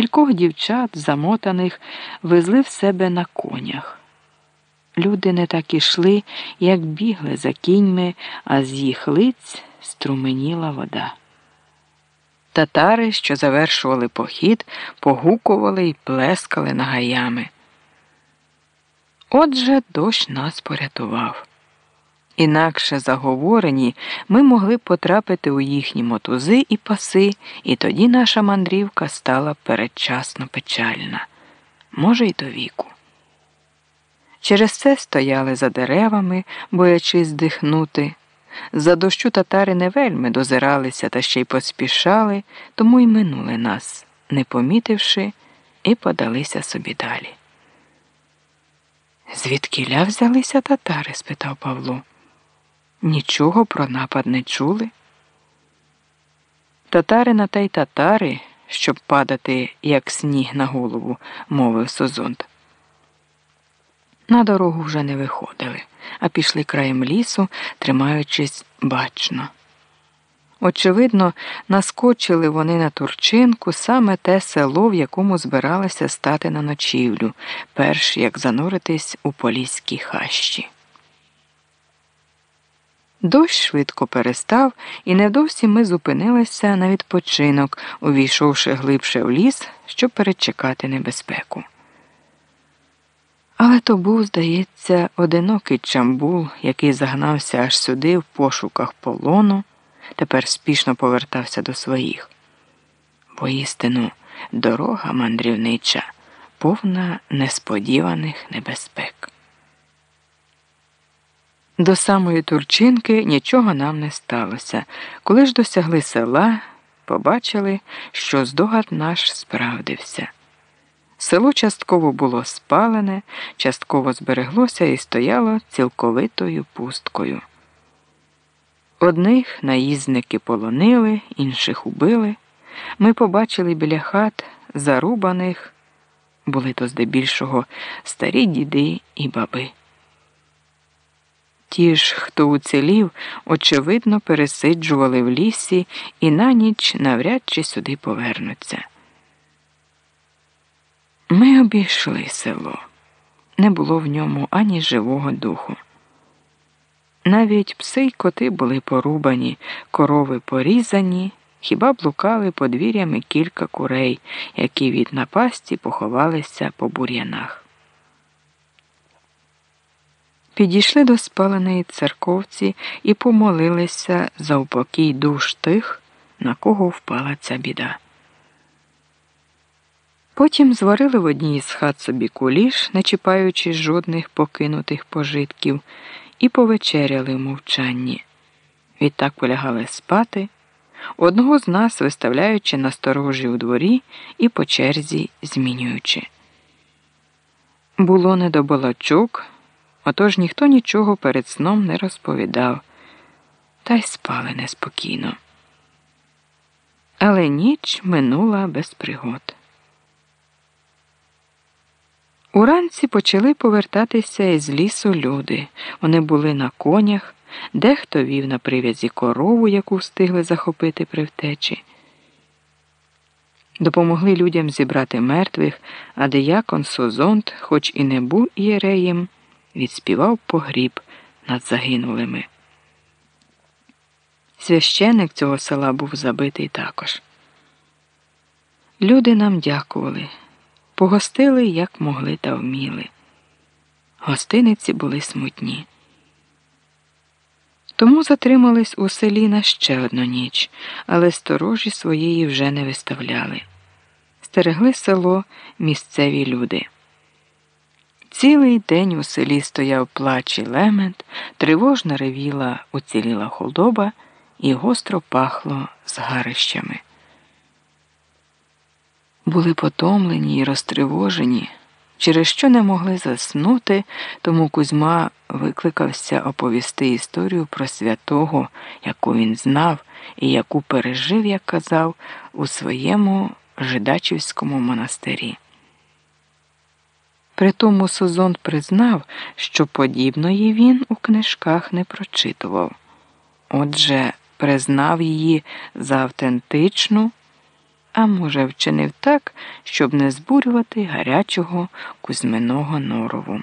кількох дівчат, замотаних, везли в себе на конях. Люди не так ішли, як бігли за кіньми, а з їх лиць струменіла вода. Татари, що завершували похід, погукували й плескали нагаями. Отже, дощ нас порятував. Інакше заговорені, ми могли потрапити у їхні мотузи і паси, і тоді наша мандрівка стала передчасно печальна, може, й до віку. Через це стояли за деревами, боячись здихнути. За дощу татари не вельми дозиралися та ще й поспішали, тому й минули нас, не помітивши, і подалися собі далі. Звідкіля взялися татари? спитав Павло. Нічого про напад не чули. Татари на та й татари, щоб падати, як сніг на голову, мовив Созонт. На дорогу вже не виходили, а пішли краєм лісу, тримаючись бачно. Очевидно, наскочили вони на Турчинку саме те село, в якому збиралися стати на ночівлю, перш як зануритись у поліській хащі. Дощ швидко перестав, і невдовзі ми зупинилися на відпочинок, увійшовши глибше в ліс, щоб перечекати небезпеку. Але то був, здається, одинокий чамбул, який загнався аж сюди в пошуках полону, тепер спішно повертався до своїх. Воістину, дорога мандрівнича, повна несподіваних небезпек. До самої Турчинки нічого нам не сталося. Коли ж досягли села, побачили, що здогад наш справдився. Село частково було спалене, частково збереглося і стояло цілковитою пусткою. Одних наїзники полонили, інших убили. Ми побачили біля хат зарубаних, були то здебільшого старі діди і баби. Ті ж, хто уцілів, очевидно, пересиджували в лісі і на ніч навряд чи сюди повернуться. Ми обійшли село. Не було в ньому ані живого духу. Навіть пси й коти були порубані, корови порізані, хіба блукали подвір'ями кілька курей, які від напасті поховалися по бур'янах. Підійшли до спаленої церковці і помолилися за упокій душ тих, на кого впала ця біда. Потім зварили в одній із хат собі куліш, не чіпаючи жодних покинутих пожитків, і повечеряли в мовчанні. Відтак полягали спати, одного з нас виставляючи на сторожі у дворі і по черзі змінюючи. Було не до балачок, отож ніхто нічого перед сном не розповідав, та й спали неспокійно. Але ніч минула без пригод. Уранці почали повертатися із лісу люди. Вони були на конях, дехто вів на прив'язі корову, яку встигли захопити при втечі. Допомогли людям зібрати мертвих, а диякон Созонт, хоч і не був ієреєм, відспівав погріб над загинулими. Священик цього села був забитий також. Люди нам дякували. Погостили, як могли та вміли. Гостиниці були смутні. Тому затримались у селі на ще одну ніч, але сторожі своєї вже не виставляли. Стерегли село місцеві люди. Цілий день у селі стояв плач і лемент, тривожно ревіла уціліла худоба і гостро пахло згарищами були потомлені і розтривожені, через що не могли заснути, тому Кузьма викликався оповісти історію про святого, яку він знав і яку пережив, як казав, у своєму Жидачівському монастирі. Притому Созон признав, що подібної він у книжках не прочитував. Отже, признав її за автентичну а може, вчинив так, щоб не збурювати гарячого Кузьминого норову.